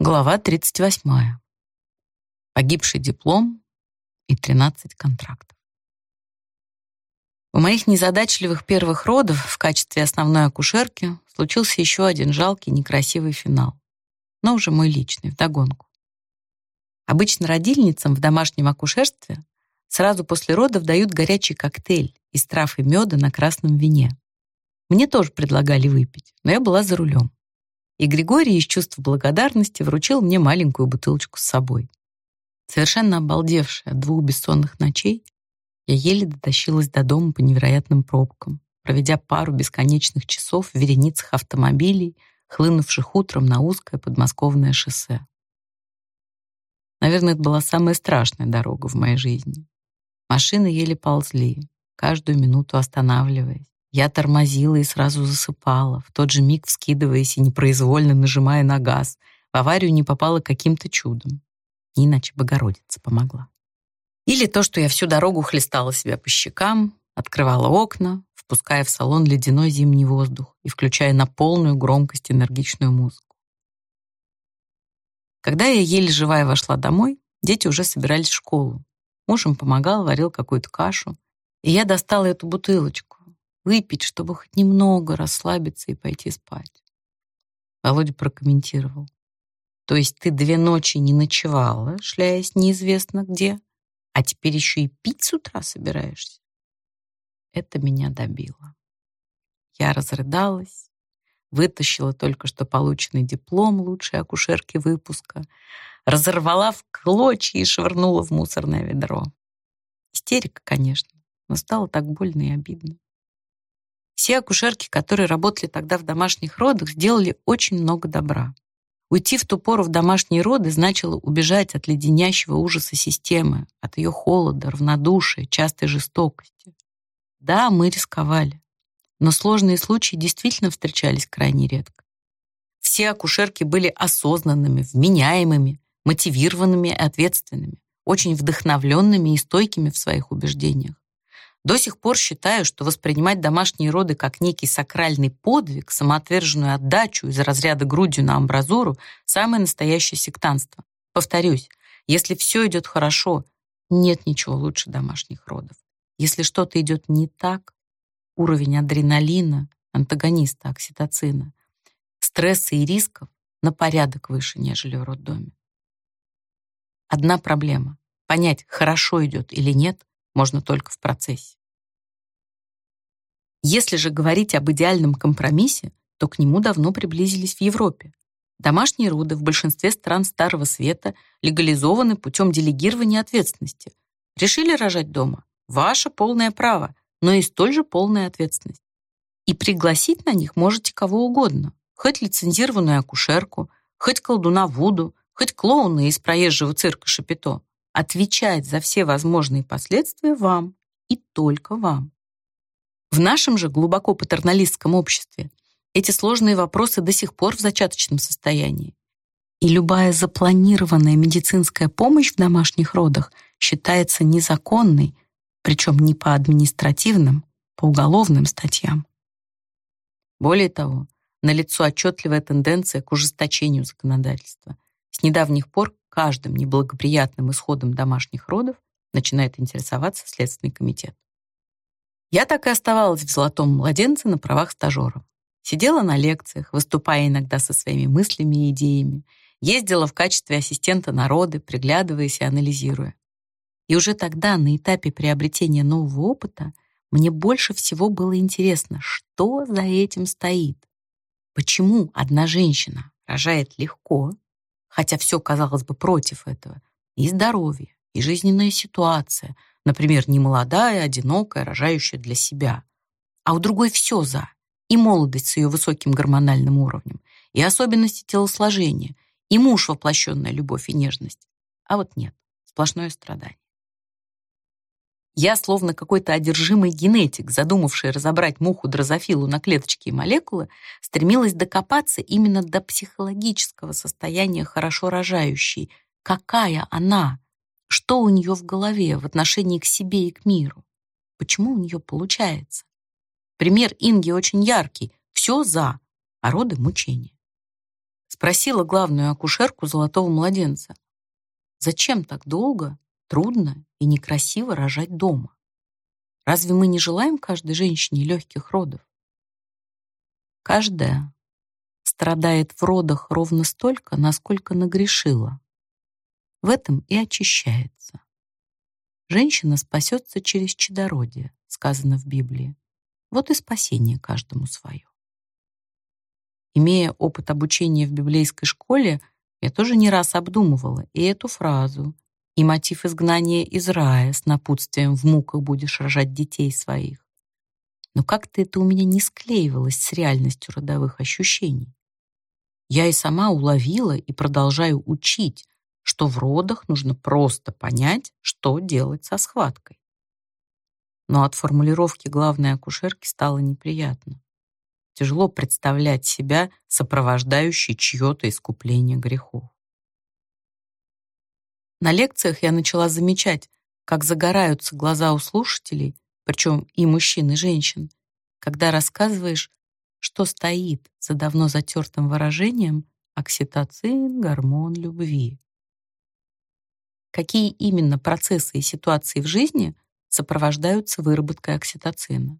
Глава 38. Погибший диплом и 13 контрактов. У моих незадачливых первых родов в качестве основной акушерки случился еще один жалкий, некрасивый финал. Но уже мой личный, вдогонку. Обычно родильницам в домашнем акушерстве сразу после родов дают горячий коктейль из трав и меда на красном вине. Мне тоже предлагали выпить, но я была за рулем и Григорий из чувства благодарности вручил мне маленькую бутылочку с собой. Совершенно обалдевшая от двух бессонных ночей, я еле дотащилась до дома по невероятным пробкам, проведя пару бесконечных часов в вереницах автомобилей, хлынувших утром на узкое подмосковное шоссе. Наверное, это была самая страшная дорога в моей жизни. Машины еле ползли, каждую минуту останавливаясь. Я тормозила и сразу засыпала, в тот же миг вскидываясь и непроизвольно нажимая на газ. В аварию не попала каким-то чудом. Иначе Богородица помогла. Или то, что я всю дорогу хлестала себя по щекам, открывала окна, впуская в салон ледяной зимний воздух и включая на полную громкость энергичную музыку. Когда я еле живая вошла домой, дети уже собирались в школу. Муж им помогал, варил какую-то кашу, и я достала эту бутылочку, выпить, чтобы хоть немного расслабиться и пойти спать. Володя прокомментировал. То есть ты две ночи не ночевала, шляясь неизвестно где, а теперь еще и пить с утра собираешься? Это меня добило. Я разрыдалась, вытащила только что полученный диплом лучшей акушерки выпуска, разорвала в клочья и швырнула в мусорное ведро. Истерика, конечно, но стало так больно и обидно. Все акушерки, которые работали тогда в домашних родах, сделали очень много добра. Уйти в ту пору в домашние роды значило убежать от леденящего ужаса системы, от ее холода, равнодушия, частой жестокости. Да, мы рисковали, но сложные случаи действительно встречались крайне редко. Все акушерки были осознанными, вменяемыми, мотивированными и ответственными, очень вдохновленными и стойкими в своих убеждениях. До сих пор считаю, что воспринимать домашние роды как некий сакральный подвиг, самоотверженную отдачу из разряда грудью на амбразуру – самое настоящее сектанство. Повторюсь, если все идет хорошо, нет ничего лучше домашних родов. Если что-то идет не так, уровень адреналина, антагониста окситоцина, стресса и рисков на порядок выше, нежели в роддоме. Одна проблема — понять, хорошо идет или нет, можно только в процессе. Если же говорить об идеальном компромиссе, то к нему давно приблизились в Европе. Домашние роды в большинстве стран Старого Света легализованы путем делегирования ответственности. Решили рожать дома? Ваше полное право, но и столь же полная ответственность. И пригласить на них можете кого угодно, хоть лицензированную акушерку, хоть колдуна Вуду, хоть клоуна из проезжего цирка Шапито. Отвечать за все возможные последствия вам и только вам. В нашем же глубоко патерналистском обществе эти сложные вопросы до сих пор в зачаточном состоянии. И любая запланированная медицинская помощь в домашних родах считается незаконной, причем не по административным, по уголовным статьям. Более того, налицо отчетливая тенденция к ужесточению законодательства. С недавних пор каждым неблагоприятным исходом домашних родов начинает интересоваться Следственный комитет. Я так и оставалась в «Золотом младенце» на правах стажера. Сидела на лекциях, выступая иногда со своими мыслями и идеями, ездила в качестве ассистента народы, приглядываясь и анализируя. И уже тогда, на этапе приобретения нового опыта, мне больше всего было интересно, что за этим стоит. Почему одна женщина рожает легко, хотя все, казалось бы, против этого. И здоровье, и жизненная ситуация, например, не молодая, одинокая, рожающая для себя. А у другой все за. И молодость с ее высоким гормональным уровнем, и особенности телосложения, и муж воплощенная любовь и нежность. А вот нет, сплошное страдание. Я, словно какой-то одержимый генетик, задумавший разобрать муху-дрозофилу на клеточки и молекулы, стремилась докопаться именно до психологического состояния хорошо рожающей. Какая она? Что у нее в голове в отношении к себе и к миру? Почему у нее получается? Пример Инги очень яркий. Все за, а роды — мучения. С спросила главную акушерку золотого младенца, зачем так долго, трудно и некрасиво рожать дома? Разве мы не желаем каждой женщине легких родов? Каждая страдает в родах ровно столько, насколько нагрешила. В этом и очищается. Женщина спасется через чадородие, сказано в Библии. Вот и спасение каждому свое. Имея опыт обучения в библейской школе, я тоже не раз обдумывала и эту фразу, и мотив изгнания из рая с напутствием «в муках будешь рожать детей своих». Но как-то это у меня не склеивалось с реальностью родовых ощущений. Я и сама уловила и продолжаю учить, что в родах нужно просто понять, что делать со схваткой. Но от формулировки главной акушерки стало неприятно. Тяжело представлять себя сопровождающей чье-то искупление грехов. На лекциях я начала замечать, как загораются глаза у слушателей, причем и мужчин, и женщин, когда рассказываешь, что стоит за давно затертым выражением окситоцин, гормон любви. Какие именно процессы и ситуации в жизни сопровождаются выработкой окситоцина?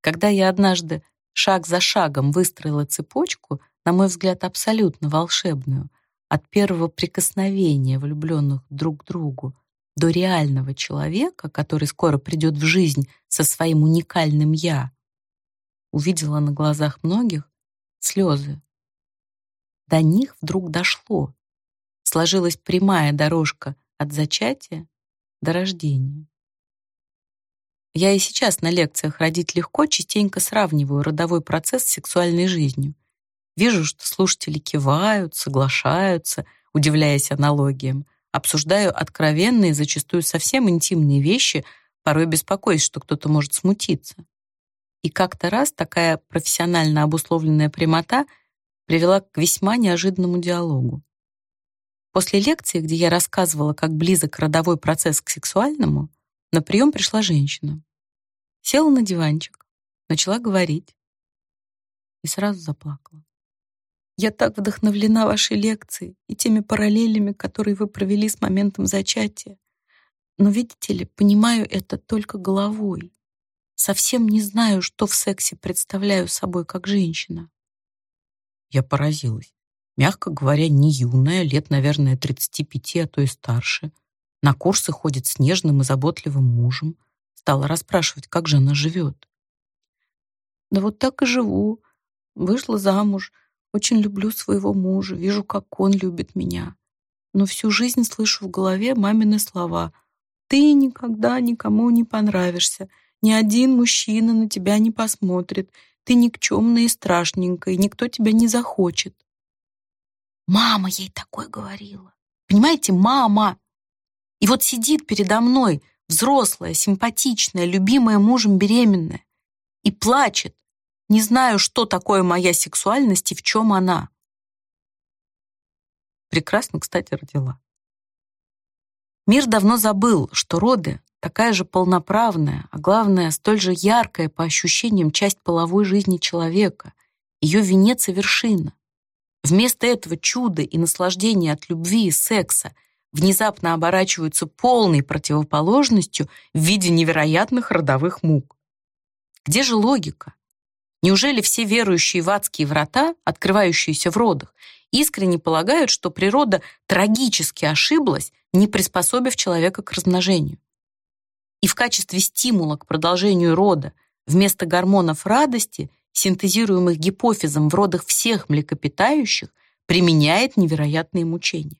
Когда я однажды шаг за шагом выстроила цепочку, на мой взгляд, абсолютно волшебную, от первого прикосновения влюбленных друг к другу до реального человека, который скоро придет в жизнь со своим уникальным «я», увидела на глазах многих слезы. До них вдруг дошло. Сложилась прямая дорожка от зачатия до рождения. Я и сейчас на лекциях «Родить легко» частенько сравниваю родовой процесс с сексуальной жизнью. Вижу, что слушатели кивают, соглашаются, удивляясь аналогиям. Обсуждаю откровенные, зачастую совсем интимные вещи, порой беспокоюсь, что кто-то может смутиться. И как-то раз такая профессионально обусловленная прямота привела к весьма неожиданному диалогу. После лекции, где я рассказывала, как близок родовой процесс к сексуальному, на прием пришла женщина. Села на диванчик, начала говорить и сразу заплакала. Я так вдохновлена вашей лекцией и теми параллелями, которые вы провели с моментом зачатия. Но, видите ли, понимаю это только головой. Совсем не знаю, что в сексе представляю собой как женщина. Я поразилась. Мягко говоря, не юная, лет, наверное, 35, а то и старше — на курсы ходит с нежным и заботливым мужем. Стала расспрашивать, как же она живет. Да вот так и живу. Вышла замуж. Очень люблю своего мужа. Вижу, как он любит меня. Но всю жизнь слышу в голове мамины слова. Ты никогда никому не понравишься. Ни один мужчина на тебя не посмотрит. Ты никчемная и страшненькая, никто тебя не захочет. Мама ей такое говорила. Понимаете, мама! И вот сидит передо мной взрослая, симпатичная, любимая мужем беременная и плачет. Не знаю, что такое моя сексуальность и в чем она. Прекрасно, кстати, родила. Мир давно забыл, что роды — такая же полноправная, а главное, столь же яркая по ощущениям часть половой жизни человека, ее венец и вершина. Вместо этого чуда и наслаждения от любви и секса — внезапно оборачиваются полной противоположностью в виде невероятных родовых мук. Где же логика? Неужели все верующие в адские врата, открывающиеся в родах, искренне полагают, что природа трагически ошиблась, не приспособив человека к размножению? И в качестве стимула к продолжению рода вместо гормонов радости, синтезируемых гипофизом в родах всех млекопитающих, применяет невероятные мучения.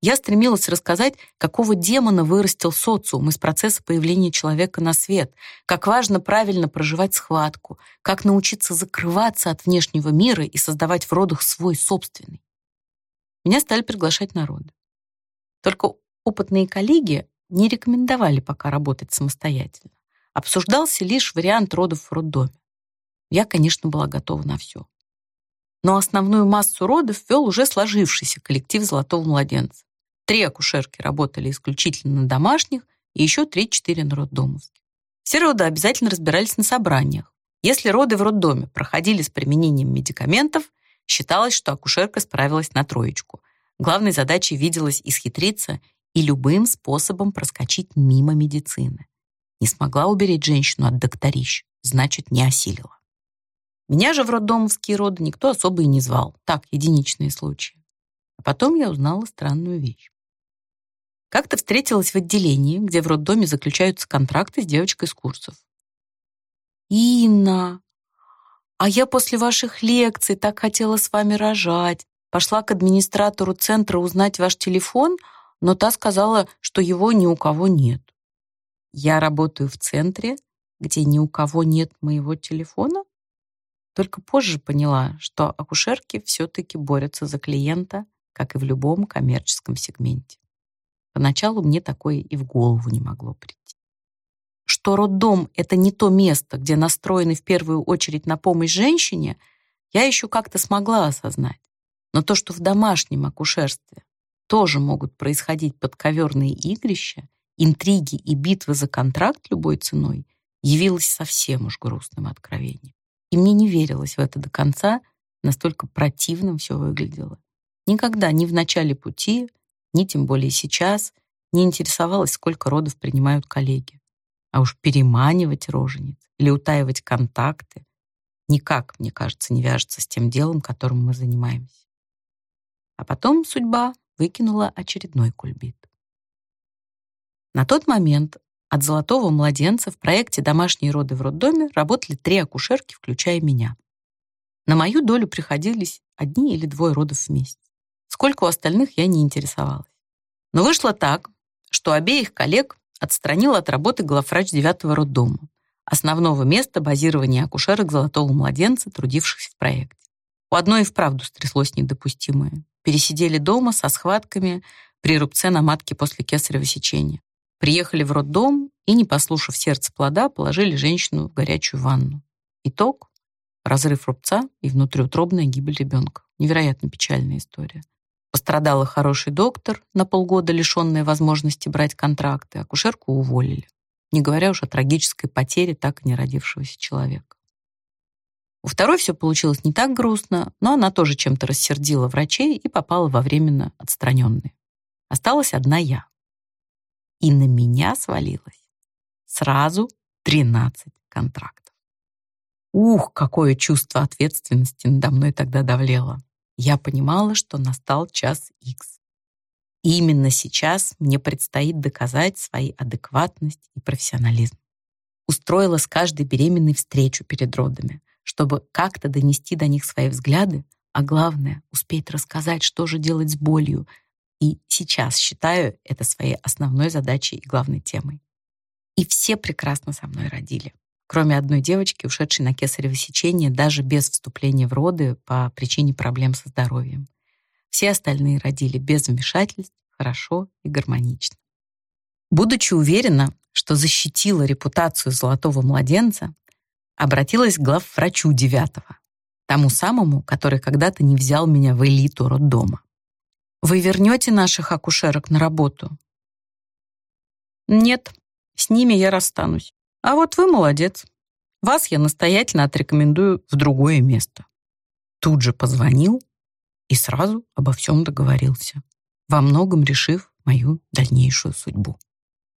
Я стремилась рассказать, какого демона вырастил социум из процесса появления человека на свет, как важно правильно проживать схватку, как научиться закрываться от внешнего мира и создавать в родах свой собственный. Меня стали приглашать народы. Только опытные коллеги не рекомендовали пока работать самостоятельно. Обсуждался лишь вариант родов в роддоме. Я, конечно, была готова на все. Но основную массу родов вел уже сложившийся коллектив «Золотого младенца». Три акушерки работали исключительно на домашних и еще три-четыре на роддомовских. Все роды обязательно разбирались на собраниях. Если роды в роддоме проходили с применением медикаментов, Считалось, что акушерка справилась на троечку. Главной задачей виделось исхитриться и любым способом проскочить мимо медицины. Не смогла уберечь женщину от докторищ, значит, не осилила. Меня же в роддомовские роды никто особо и не звал. Так, единичные случаи. А потом я узнала странную вещь. Как-то встретилась в отделении, где в роддоме заключаются контракты с девочкой с курсов. «Инна, а я после ваших лекций так хотела с вами рожать. Пошла к администратору центра узнать ваш телефон, но та сказала, что его ни у кого нет. Я работаю в центре, где ни у кого нет моего телефона? Только позже поняла, что акушерки все-таки борются за клиента, как и в любом коммерческом сегменте. Поначалу мне такое и в голову не могло прийти. Что роддом — это не то место, где настроены в первую очередь на помощь женщине, я еще как-то смогла осознать. Но то, что в домашнем акушерстве тоже могут происходить подковерные игрища, интриги и битвы за контракт любой ценой, явилось совсем уж грустным откровением. И мне не верилось в это до конца, настолько противным все выглядело. Никогда ни в начале пути, ни тем более сейчас не интересовалась, сколько родов принимают коллеги. А уж переманивать рожениц или утаивать контакты никак, мне кажется, не вяжется с тем делом, которым мы занимаемся. А потом судьба выкинула очередной кульбит. На тот момент от золотого младенца в проекте «Домашние роды в роддоме» работали три акушерки, включая меня. На мою долю приходились одни или двое родов в месяц. Сколько у остальных я не интересовалась. Но вышло так, что обеих коллег отстранил от работы главврач девятого роддома, основного места базирования акушерок золотого младенца, трудившихся в проекте. У одной и вправду стряслось недопустимое. Пересидели дома со схватками при рубце на матке после кесарево сечения. Приехали в роддом и, не послушав сердце плода, положили женщину в горячую ванну. Итог — разрыв рубца и внутриутробная гибель ребенка. Невероятно печальная история. Пострадала хороший доктор, на полгода лишенная возможности брать контракты, акушерку уволили. Не говоря уж о трагической потере так и не родившегося человека. У второй все получилось не так грустно, но она тоже чем-то рассердила врачей и попала во временно отстраненные. Осталась одна я и на меня свалилось сразу 13 контрактов. Ух, какое чувство ответственности надо мной тогда давлело. Я понимала, что настал час X. И именно сейчас мне предстоит доказать свои адекватность и профессионализм. Устроила с каждой беременной встречу перед родами, чтобы как-то донести до них свои взгляды, а главное — успеть рассказать, что же делать с болью, и сейчас считаю это своей основной задачей и главной темой. И все прекрасно со мной родили. Кроме одной девочки, ушедшей на кесарево сечение даже без вступления в роды по причине проблем со здоровьем. Все остальные родили без вмешательств, хорошо и гармонично. Будучи уверена, что защитила репутацию золотого младенца, обратилась к главврачу девятого, тому самому, который когда-то не взял меня в элиту роддома. Вы вернете наших акушерок на работу? Нет, с ними я расстанусь. А вот вы молодец. Вас я настоятельно отрекомендую в другое место. Тут же позвонил и сразу обо всем договорился, во многом решив мою дальнейшую судьбу.